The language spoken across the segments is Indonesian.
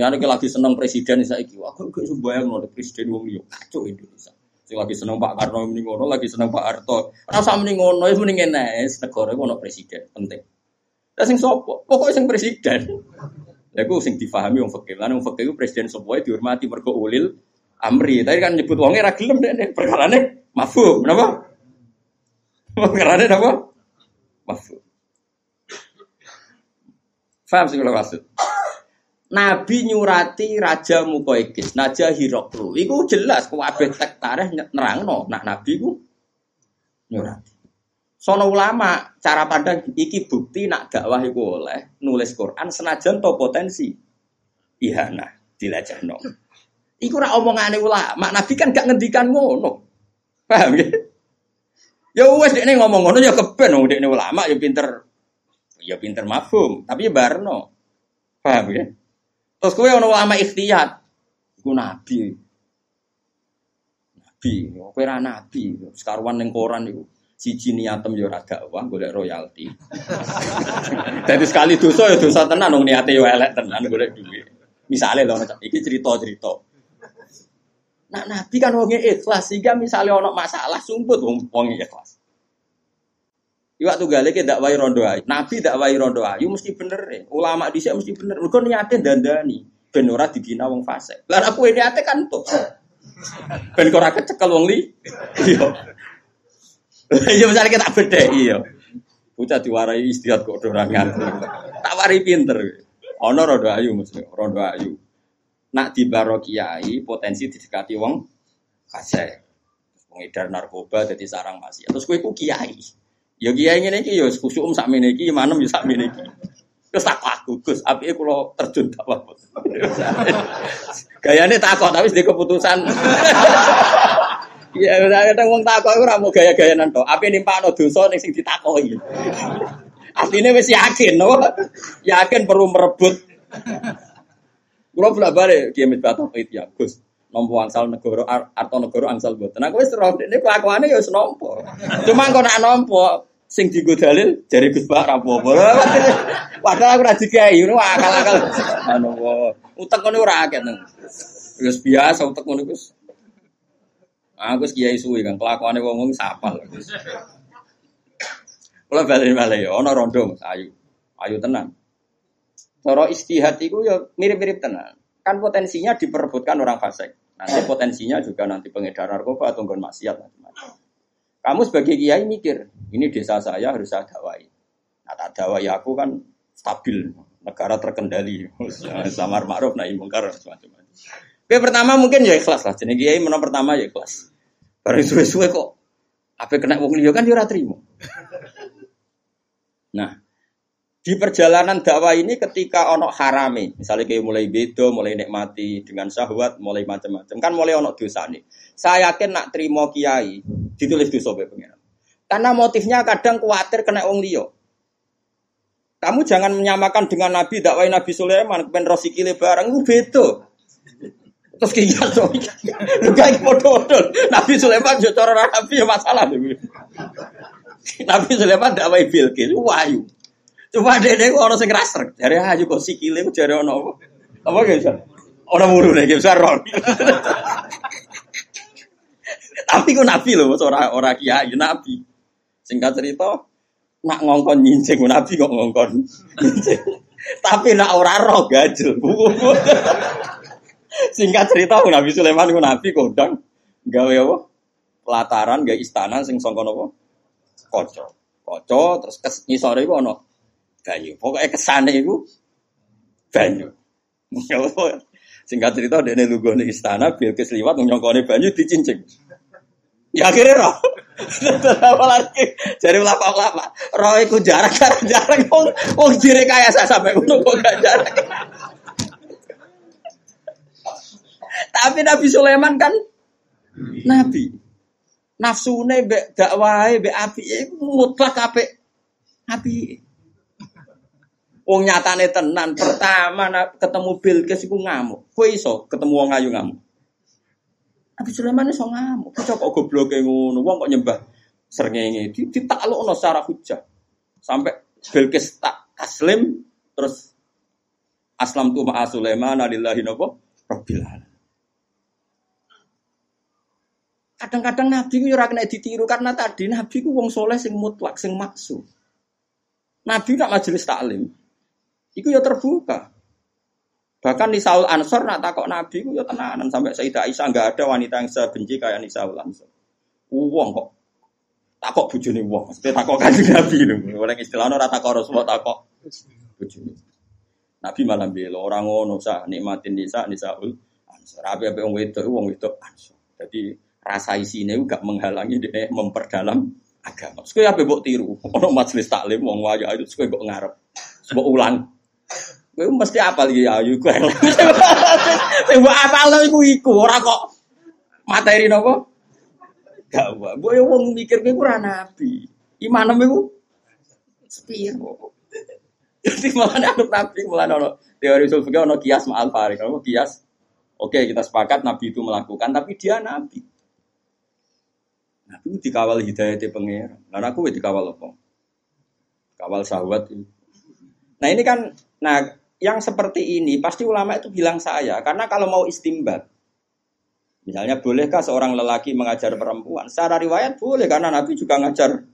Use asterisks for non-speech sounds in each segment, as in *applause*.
Ya nek lagi seneng presiden saiki, aku gak sembayang nol presiden wong liya. Kacau Indonesia. Sing lagi seneng Pak Karno muni ngono, lagi seneng Pak Harto. Rasa muni ngono, wis muni ngene, negara ono presiden penting. Lah sing sapa? Pokoke sing presiden. Lha iku sing difahami wong fakir. Lan wong fakir presiden sapa dihormati mergo ulil amri. Tadi kan nyebut wonge ra gelem nek perkarane mafhum, napa? Perkarane napa? Mafhum. Faham sih kalau maksud? Nabi nyurati Raja Mukoikis, Naja Hiroklu. Iku jelas kuwabe tek tareh nerangno. Nah Nabi ku nyurati. Sono ulama cara pandang iki bukti nak dakwah iku oleh nulis Quran senajan to potensi ihana dilajahno. Iku ora omongane ulama. Nabi kan gak ngendikan ngono. Paham ya? Ya wes dekne ngomong ngono ya keben wong dekne ulama ya pinter ya pinter mafhum, tapi ya barno. Paham ya? Terus kowe ono ulama ikhtiyat. Iku nabi. Nabi, kowe ora nabi. Sekaruan ning koran iku. Siji niatem ya ora dakwah golek royalti. *laughs* Jadi sekali dosa ya dosa tenan wong niate ya elek tenan golek duit. Misalnya lho iki cerita-cerita. Nah, Nabi kan wong ikhlas sehingga misalnya ono masalah sumput wong wong ikhlas. Iwak tuh gale ke dakwai rondo ayu. Nabi dakwai rondo ayu mesti bener ya. Ulama di mesti bener. Mereka niatnya dandani. Ben ora dibina wong fase. Lah aku ini ate kan tuh. Ben wong li. Iya. Iya misalnya kita beda iya. Bocah diwarai istirahat kok ora ngaku. Tak wari pinter. Ono rondo ayu mesti rondo ayu. Nak di kiai potensi didekati wong fase. Pengedar narkoba jadi sarang masih. Terus kue ku kiai. Ya kiai ngene iki ya khusuk um sakmene iki, manem ya sakmene iki. Terus tak aku, Gus, apike kula terjun tak apa. *laughs* Gayane takok tapi di keputusan. *laughs* Ya kadang wong takok ora mau gaya-gayanan tok. Ape nimpakno dosa ning sing ditakoki. Asline wis yakin, no? Yakin perlu merebut. Kula bolak balik dia mitbatu ya, Gus nompo angsal negara atau negara angsal boten. Aku wis roh ini kelakuane ya wis nompo. Cuma kok nak nompo sing digo dalil jari Gus Bak rapopo. *laughs* Padahal aku ora dikai, ngono akal-akal. Anu utek ngono ora akeh nang. Wis biasa utek ngono Gus. Aku kiai suwi kan kelakuane wong-wong sapal. Kula bali-bali ana rondo ayu. Ayu tenan. Cara istihad iku ya mirip-mirip tenan. Kan potensinya diperebutkan orang fasik. Nanti potensinya juga nanti pengedar narkoba atau maksiat macam-macam. Kamu sebagai kiai mikir, ini desa saya harus saya dakwai. Nah, tak dakwai aku kan stabil, negara terkendali, *laughs* samar ma'ruf nahi mungkar macam-macam. Oke, pertama mungkin ya ikhlas lah. Jadi kiai menang pertama ya ikhlas. Bareng suwe-suwe kok apa kena wong liya kan dia terima. *laughs* Nah, di perjalanan dakwah ini ketika ono harame, misalnya kayak mulai bedo, mulai nikmati dengan syahwat, mulai macam-macam, kan mulai ono dosa nih. Saya yakin nak terima kiai, ditulis dosa be pengiran. Karena motifnya kadang khawatir kena wong liyo. Kamu jangan menyamakan dengan Nabi dakwah Nabi Sulaiman, kepen rosikile barang itu bedo. Terus kayak so, lu kayak foto-foto. Nabi Sulaiman yo cara Nabi ya masalah. Nabi Sulaiman dakwah Bilqis, wayu. Cuma dia dia orang sing raser. Dari aja kok sikile jare ono apa? Apa bisa? Orang muru bisa ron. Tapi ku nabi loh, ora ora kiai nabi. Singkat cerita, nak ngongkon nyincing nabi kok ngongkon. Tapi nak ora roh gajel. *laughs* Singkat cerita Nabi Sulaiman ku nabi kodang gawe apa? Pelataran gawe istana sing sangka napa? Kaca. Kaca terus ngisore iku ana banyu. Pokoknya ke sana itu banyu. *laughs* Singkat cerita lugu di istana, Bilqis liwat nyongkone banyu dicincing. Ya akhirnya roh. Apa lagi? Jadi lapa lapa. Roh itu jarak jarak jarak. Wong wong jire kaya saya sampai ngono kok gak jarak. Tapi Nabi Sulaiman kan nabi. Nafsune mbek dakwahe mbek api mutlak apik. Api. Wong nyatane tenan, pertama ketemu Bilqis iku ngamuk. Kowe iso ketemu wong ayu ngamuk. Nabi Sulaiman iso ngamuk. Kok kok gobloke ngono, wong kok nyembah srengenge ditaklukno secara hujah. Sampai Bilqis tak taslim terus Aslam tu ma'a Sulaiman alillahi nopo rabbil Kadang-kadang Nabi ku ora kena ditiru karena tadi Nabi ku wong soleh sing mutlak sing maksud. Nabi nak majelis taklim. Iku ya terbuka. Bahkan Nisaul Ansor nak takok Nabi ku ya tenanan sampai Sayyidah Aisyah enggak ada wanita yang sebenci kayak Nisaul Ansor. Uang kok takok bojone wong. Mesti takok kanjeng Nabi lho. Oleh istilahnya ora takok Rasulullah takok bojone. Nabi malah bilang orang ngono sah nikmatin nisa nisaul ansor. Apa apa wong wedok wong wedok ansor. Jadi rasa isine gak menghalangi dia memperdalam agama. Sekali apa mbok tiru? Ono majelis taklim wong wayu itu sekali mbok ngarep. Mbok ulang. Kowe mesti apa lagi ayu kowe. Sing mbok apal iku iku ora kok materi napa? Gak wae. Mbok yo wong mikir kowe ora nabi. Imanem iku sepiro. Jadi malah anut nabi malah ono teori usul fikih ono kias ma'al farik. Kalau kias Oke, kita sepakat Nabi itu melakukan, tapi dia Nabi. Nabi itu dikawal hidayah di pengira. Nah aku dikawal apa? Kawal sahabat. Nah ini kan, nah yang seperti ini pasti ulama itu bilang saya. Karena kalau mau istimbat, misalnya bolehkah seorang lelaki mengajar perempuan? Secara riwayat boleh karena Nabi juga ngajar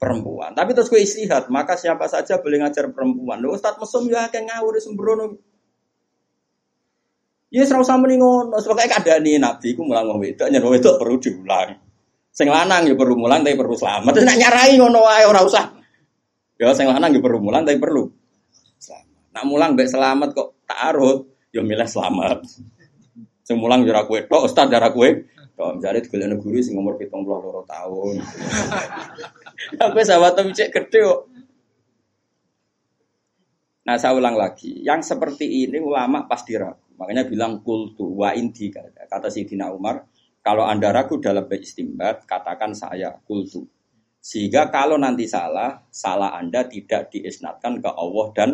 perempuan. Tapi terus gue istihad, maka siapa saja boleh ngajar perempuan. Loh, Ustadz mesum ya kayak ngawur sembrono. Ya serau sama nih ngono, sebagai keadaan nih Nabi, aku mulang mau wedok, nyer wedok perlu diulang. Sing lanang ya perlu mulang tapi perlu selamat. Terus nak nyarai ngono wae ora usah. Ya sing lanang ya perlu mulang tapi perlu selamat. Nak mulang mbek selamat kok taruh ya milih selamat. Sing mulang ya ora kowe tok, ustaz ora kowe. Tok jare digolekno guru sing umur 72 tahun. *laughs* Aku sahabat cek gede kok. Nah saya ulang lagi, yang seperti ini ulama pasti ragu. Makanya bilang kultu wa inti kata Sidina Umar, kalau Anda ragu dalam beristimbat, katakan saya kultu. Sehingga kalau nanti salah, salah Anda tidak diisnatkan ke Allah dan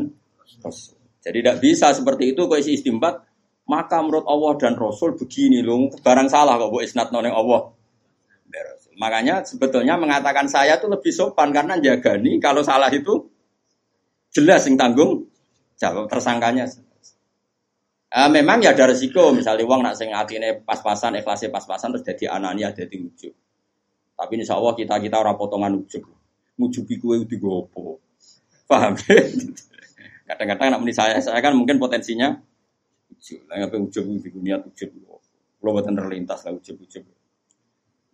Jadi tidak bisa seperti itu kalau isi istimbat, maka menurut Allah dan Rasul begini loh, barang salah kok isnat noneng Allah. Makanya sebetulnya mengatakan saya itu lebih sopan karena jaga nih kalau salah itu jelas yang tanggung jawab tersangkanya. Uh, memang ya ada resiko, misalnya uang nak sing atine pas-pasan, ikhlasnya pas-pasan terus jadi anania jadi ujuk. Tapi insya Allah kita kita orang potongan ujuk, ngujubi kue di gopo, paham? *laughs* Kadang-kadang nak meni saya, saya kan mungkin potensinya ujuk, lah ngapain ujuk di dunia ujuk, kalau buatan terlintas lah ujuk.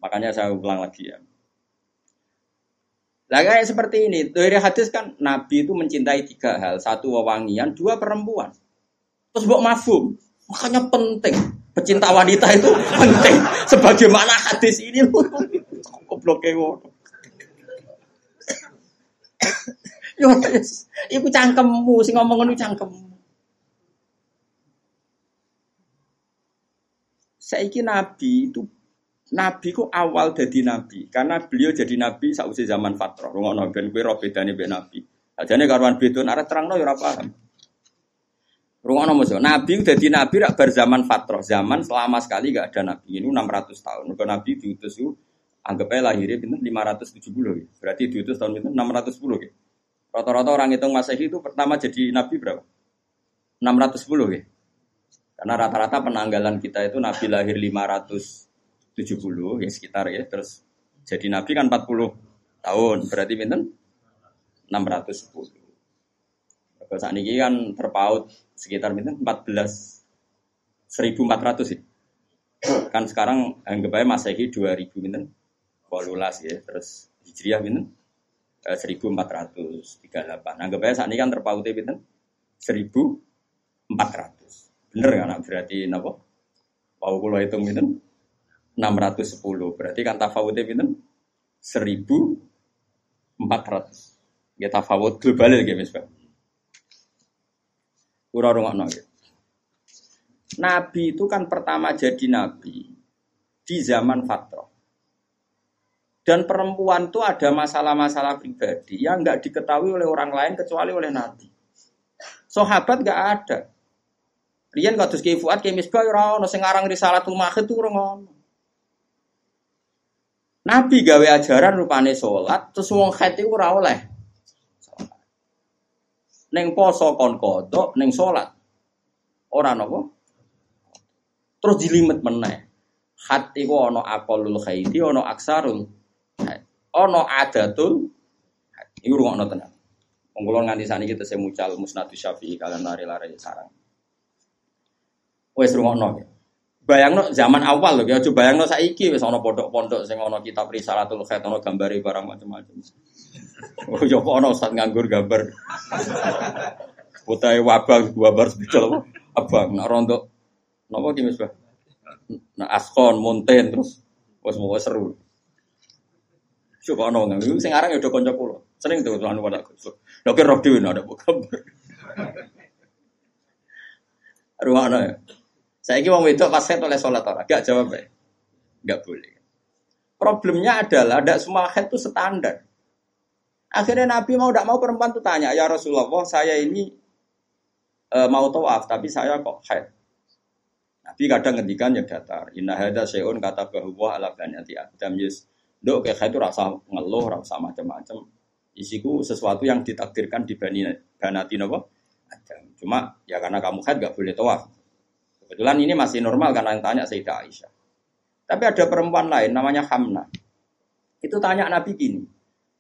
Makanya saya ulang lagi ya. Lah kayak seperti ini, dari hadis kan Nabi itu mencintai tiga hal, satu wewangian, dua perempuan. Terus buat mafum. Makanya penting. Pecinta wanita itu penting. Sebagaimana hadis ini. *laughs* Gobloknya ngono. *laughs* Yo, iku cangkemmu sing ngomong ngono cangkemmu. Saiki nabi itu Nabi ku awal jadi nabi karena beliau jadi nabi sausi zaman fatrah. Rungokno ben kowe ro bedane mbek nabi. Ajane karuan bedon arek terangno ya ora paham. Rungono musuh. Nabi udah di nabi rak berzaman fatroh. Zaman selama sekali gak ada nabi. Ini 600 tahun. Mereka nabi diutus itu anggapnya lahirnya pinten 570 ya. Berarti diutus tahun pinten 610 ya. Rata-rata orang hitung Masehi itu pertama jadi nabi berapa? 610 ya. Karena rata-rata penanggalan kita itu nabi lahir 570 ya sekitar ya. Terus jadi nabi kan 40 tahun. Berarti pinten 610. Kalau saat ini kan terpaut sekitar minta 14 1400 sih. Kan sekarang anggap aja Masehi 2000 minta 18 ya. Terus Hijriah minta 1438. Anggap aja saat ini kan terpautnya minta 1400. Bener kan berarti napa? Pau kula hitung minta 610. Berarti kan tafawutnya minta 1400. Ya tafawut global ya Mas Pak. Ora rungokno Nabi itu kan pertama jadi nabi di zaman Fatrah. Dan perempuan itu ada masalah-masalah pribadi yang nggak diketahui oleh orang lain kecuali oleh Nabi. Sahabat nggak ada. Rian kau terus Fuad kayak misbah ora ono risalatul mahid tuh ora Nabi gawe ajaran rupane sholat terus wong haid iku ora oleh. Neng poso kon kodok, neng sholat. Orang nopo. Terus jilimet meneh. Hati ku ono akolul khaiti, ono aksarul. Ono adatul. Iku rungokno tenan. Wong nganti saniki kita mucal musnadu syafi'i kalian lari-lari sarang. Wes rungokno. Bayangno zaman awal loh, ya coba bayangno saiki wis ana pondok-pondok sing ana kitab Risalatul Khair ana gambare barang macam-macam. *laughs* Oh ya kok ustaz nganggur gambar. *laughs* Putai wabang gambar spidol abang nak rondo napa ki Pak? Nah askon, monten terus wis mau seru. Coba ana nganggur sing aran ya do kanca kula. Sering tuh anu pada aku. Lha ki roh ada gambar. *laughs* Ruang ya. Saya kira wong itu pas head oleh sholat orang, gak jawab ya, gak boleh. Problemnya adalah tidak semua head itu standar. Akhirnya Nabi mau tidak mau perempuan itu tanya, ya Rasulullah, saya ini e, mau tawaf, tapi saya kok head. Nabi kadang ngendikan yang datar. Inna hada seun kata bahwa ala banyati adam yes. Dok kayak itu rasa ngeluh, rasa macam-macam. Isiku sesuatu yang ditakdirkan di bani banati nopo. Cuma ya karena kamu head gak boleh tawaf. Kebetulan ini masih normal karena yang tanya Sayyidah Aisyah. Tapi ada perempuan lain namanya Hamna. Itu tanya Nabi gini,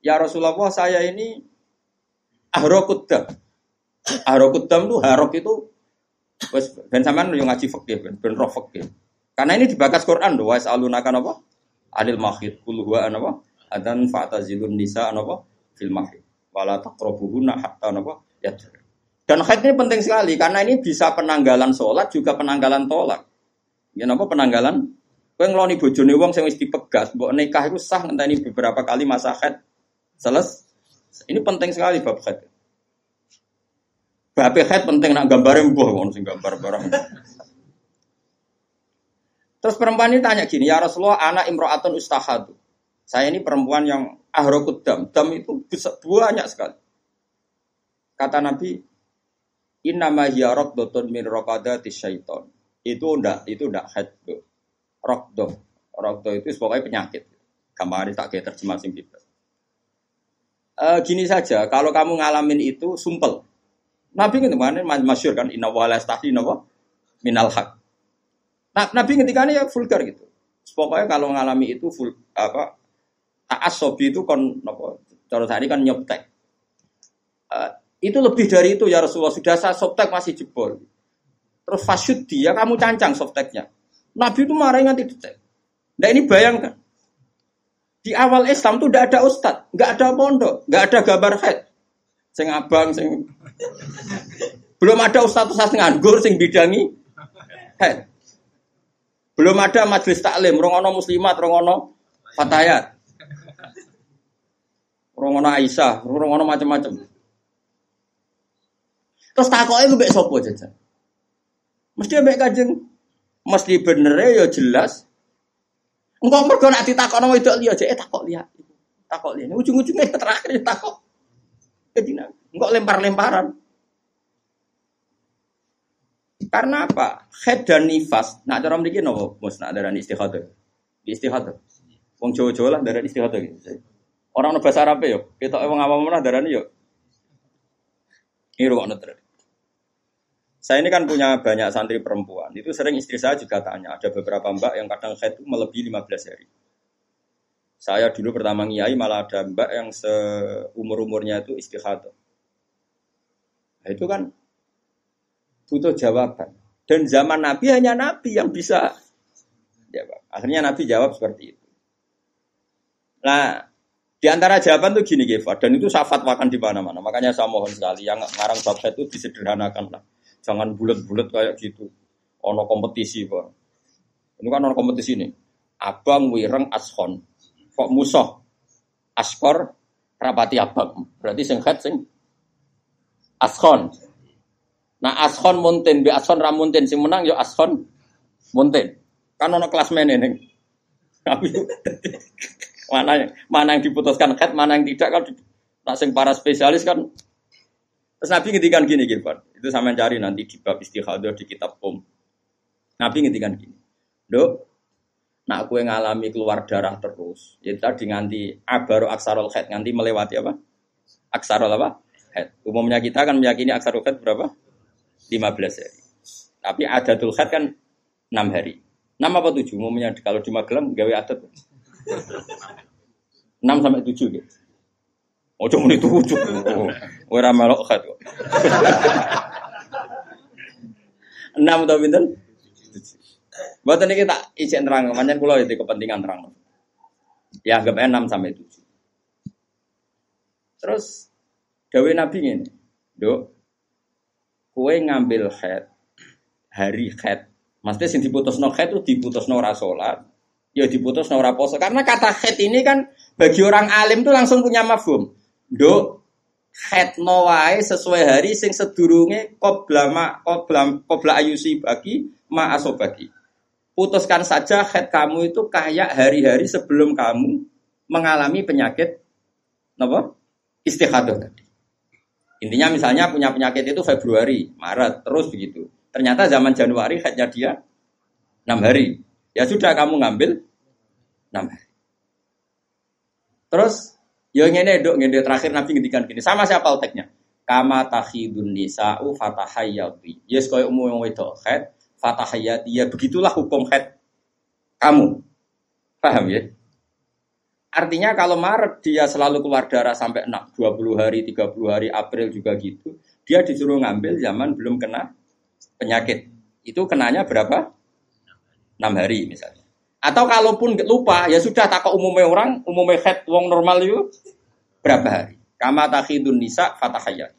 Ya Rasulullah saya ini ahrokudam. Ahrokudam itu harok itu wes ben yang ngaji fikih ben roh fikih. Karena ini dibakas Quran doa wais alunakan apa? Adil mahid kul huwa apa? Adan fa'tazilun nisa apa? Fil mahid. Wala taqrabuhunna hatta apa? Yadr. Dan haid ini penting sekali karena ini bisa penanggalan sholat juga penanggalan tolak. Ya apa penanggalan? Kowe ngeloni bojone wong sing wis dipegas, mbok nikah itu sah ngenteni beberapa kali masa haid. Seles. Ini penting sekali bab haid. Bab haid penting nak gambare mbuh wong sing gambar barang. Terus perempuan ini tanya gini, ya Rasulullah, anak imro'atun ustahadu. Saya ini perempuan yang ahrokut dam. Dam itu banyak sekali. Kata Nabi, Innama hiya raqdatun min raqadati syaiton. Itu ndak, itu ndak haid. Raqdah. Raqdah itu pokoknya penyakit. Gambar tak kayak terjemah sing. Uh, gini saja, kalau kamu ngalamin itu sumpel. Nabi kemarin masyur kan inna wa stahi nawa minal haq. Nah, Nabi ini ya vulgar gitu. Pokoknya kalau ngalami itu full apa sobi itu kon nopo cara tadi kan nyoptek. Uh, itu lebih dari itu ya Rasulullah. Sudah saya softtek masih jebol. Terus fasyud dia kamu cancang softteknya. Nabi itu marah nanti detek. Nah ini bayangkan. Di awal Islam tuh tidak ada ustad, nggak ada pondok, nggak ada gambar head. Sing abang, sing *laughs* belum ada ustad ustad nganggur, sing bidangi head. Belum ada majelis taklim, rongono muslimat, rongono fatayat, rongono Aisyah, rongono macam-macam. Terus takoknya gue mbek sopo jajan. Mesti mbek kajeng. Mesti bener ya jelas. Enggak mergo nak ditakokno wedok liya aja eh takok liya. Takok liya. Ujung-ujungnya terakhir takok. Jadi enggak lempar-lemparan. Karena apa? Head dan nifas. Nak cara mriki napa? Mus nak darah istihadah. Istihadah. Wong Jawa-Jawa lah darah istihadah. Orang bahasa Arab ya, kita emang apa mana darah yo ini rumah terus. Saya ini kan punya banyak santri perempuan. Itu sering istri saya juga tanya. Ada beberapa mbak yang kadang head itu melebihi 15 hari. Saya dulu pertama ngiai malah ada mbak yang seumur-umurnya itu istihadah. Nah, itu kan butuh jawaban. Dan zaman Nabi hanya Nabi yang bisa jawab. Akhirnya Nabi jawab seperti itu. Nah, di antara jawaban tuh gini Geva, dan itu saya fatwakan di mana-mana. Makanya saya mohon sekali yang ngarang bab itu disederhanakan lah. Jangan bulat-bulat kayak gitu. Ono kompetisi, Pak. Ini kan ono kompetisi nih. Abang wireng ashon. Kok musuh? Askor rapati abang. Berarti sing sing ashon. Nah ashon muntin bi ashon ramuntin sing menang yo ashon muntin. Kan ono kelas meneh ning. *laughs* Mana mana yang diputuskan head, mana yang tidak kan nak para spesialis kan Terus Nabi ngedikan gini Gilbert, itu sama cari nanti di bab istihadah di kitab Om. Nabi ngedikan gini, dok, nak aku yang ngalami keluar darah terus, ya tadi nganti abaru aksarol head, nganti melewati apa? Aksarol apa? head. Umumnya kita kan meyakini aksarul head berapa? 15 hari. Tapi adatul head kan 6 hari. 6 apa 7? Umumnya kalau di Magelang gawe adat. 6 sampai 7 gitu. Oh, itu tujuh. Ora melok head kok. 6 atau pinten? Buat ini kita izin terang, makanya pulau itu kepentingan terang. Ya anggap 6 sampai 7. Terus Dawe Nabi ini, dok, kue ngambil head, hari head, maksudnya sing diputus no head itu diputus no rasolat, ya diputus no raposo. Karena kata head ini kan bagi orang alim tuh langsung punya mafhum. Dok, head no wae sesuai hari sing sedurunge qobla ma qobla qobla ayusi bagi ma asobagi. Putuskan saja head kamu itu kayak hari-hari sebelum kamu mengalami penyakit apa? Istihadah tadi. Intinya misalnya punya penyakit itu Februari, Maret, terus begitu. Ternyata zaman Januari hanya dia 6 hari. Ya sudah kamu ngambil 6 hari. Terus ya ngene dok ngene terakhir Nabi ngendikan gini, sama siapa oteknya? Kama tahidun nisa'u fatahayyati. Yes koyo umum yang wedok head, fatahayyati. Ya begitulah hukum head kamu. Paham ya? Artinya kalau Maret dia selalu keluar darah sampai 20 hari, 30 hari, April juga gitu. Dia disuruh ngambil zaman belum kena penyakit. Itu kenanya berapa? 6 hari misalnya. Atau kalaupun lupa, ya sudah tak umumnya orang, umumnya head wong normal itu berapa hari? Kama takhidun nisa fatahayat.